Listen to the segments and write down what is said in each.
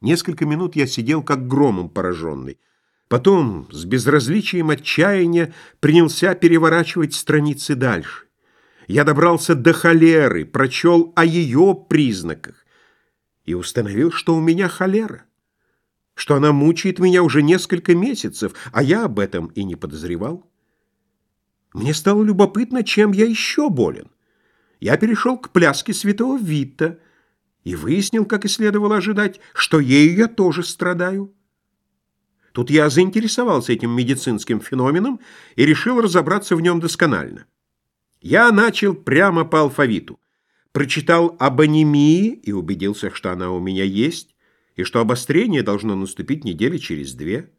Несколько минут я сидел как громом пораженный. Потом, с безразличием отчаяния, принялся переворачивать страницы дальше. Я добрался до холеры, прочел о ее признаках и установил, что у меня холера, что она мучает меня уже несколько месяцев, а я об этом и не подозревал. Мне стало любопытно, чем я еще болен. Я перешел к пляске святого Вита и выяснил, как и следовало ожидать, что ею я тоже страдаю. Тут я заинтересовался этим медицинским феноменом и решил разобраться в нем досконально. Я начал прямо по алфавиту. Прочитал об анемии и убедился, что она у меня есть, и что обострение должно наступить недели через две.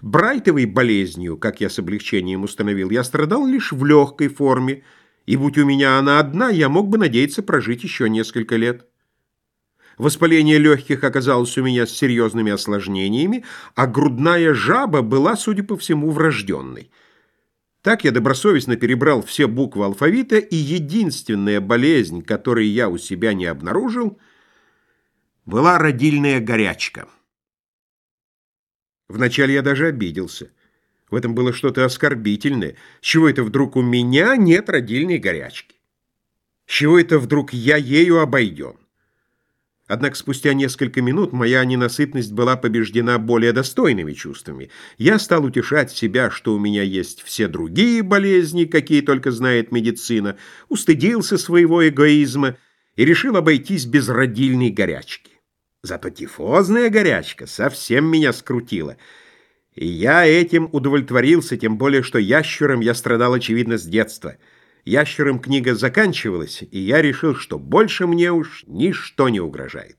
Брайтовой болезнью, как я с облегчением установил, я страдал лишь в легкой форме, и будь у меня она одна, я мог бы надеяться прожить еще несколько лет. Воспаление легких оказалось у меня с серьезными осложнениями, а грудная жаба была, судя по всему, врожденной. Так я добросовестно перебрал все буквы алфавита, и единственная болезнь, которую я у себя не обнаружил, была родильная горячка. Вначале я даже обиделся. В этом было что-то оскорбительное. С чего это вдруг у меня нет родильной горячки? С чего это вдруг я ею обойден? Однако спустя несколько минут моя ненасытность была побеждена более достойными чувствами. Я стал утешать себя, что у меня есть все другие болезни, какие только знает медицина, устыдился своего эгоизма и решил обойтись без родильной горячки. Зато тифозная горячка совсем меня скрутила. И я этим удовлетворился, тем более, что ящером я страдал, очевидно, с детства. Ящером книга заканчивалась, и я решил, что больше мне уж ничто не угрожает.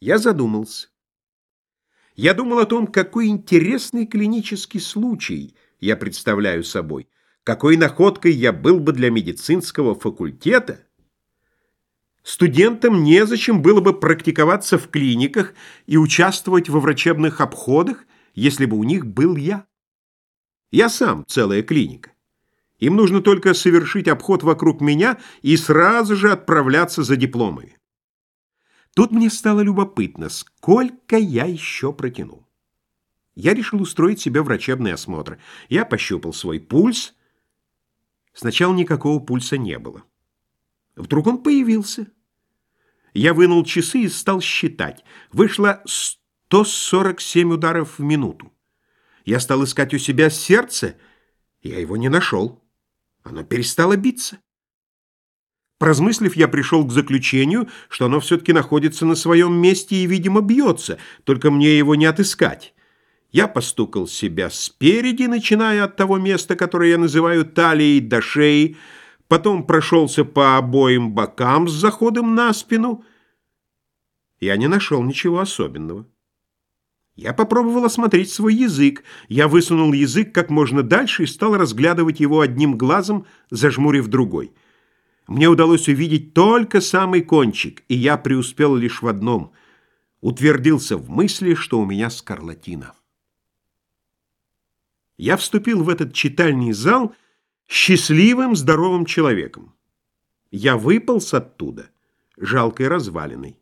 Я задумался. Я думал о том, какой интересный клинический случай я представляю собой, какой находкой я был бы для медицинского факультета, Студентам незачем было бы практиковаться в клиниках и участвовать во врачебных обходах, если бы у них был я. Я сам целая клиника. Им нужно только совершить обход вокруг меня и сразу же отправляться за дипломами. Тут мне стало любопытно, сколько я еще протяну. Я решил устроить себе врачебный осмотр. Я пощупал свой пульс. Сначала никакого пульса не было. Вдруг он появился. Я вынул часы и стал считать. Вышло 147 ударов в минуту. Я стал искать у себя сердце, я его не нашел. Оно перестало биться. Поразмыслив, я пришел к заключению, что оно все-таки находится на своем месте и, видимо, бьется, только мне его не отыскать. Я постукал себя спереди, начиная от того места, которое я называю талией до шеи, потом прошелся по обоим бокам с заходом на спину. Я не нашел ничего особенного. Я попробовал осмотреть свой язык. Я высунул язык как можно дальше и стал разглядывать его одним глазом, зажмурив другой. Мне удалось увидеть только самый кончик, и я преуспел лишь в одном. Утвердился в мысли, что у меня скарлатина. Я вступил в этот читальный зал счастливым, здоровым человеком. Я выполз оттуда жалкой развалиной.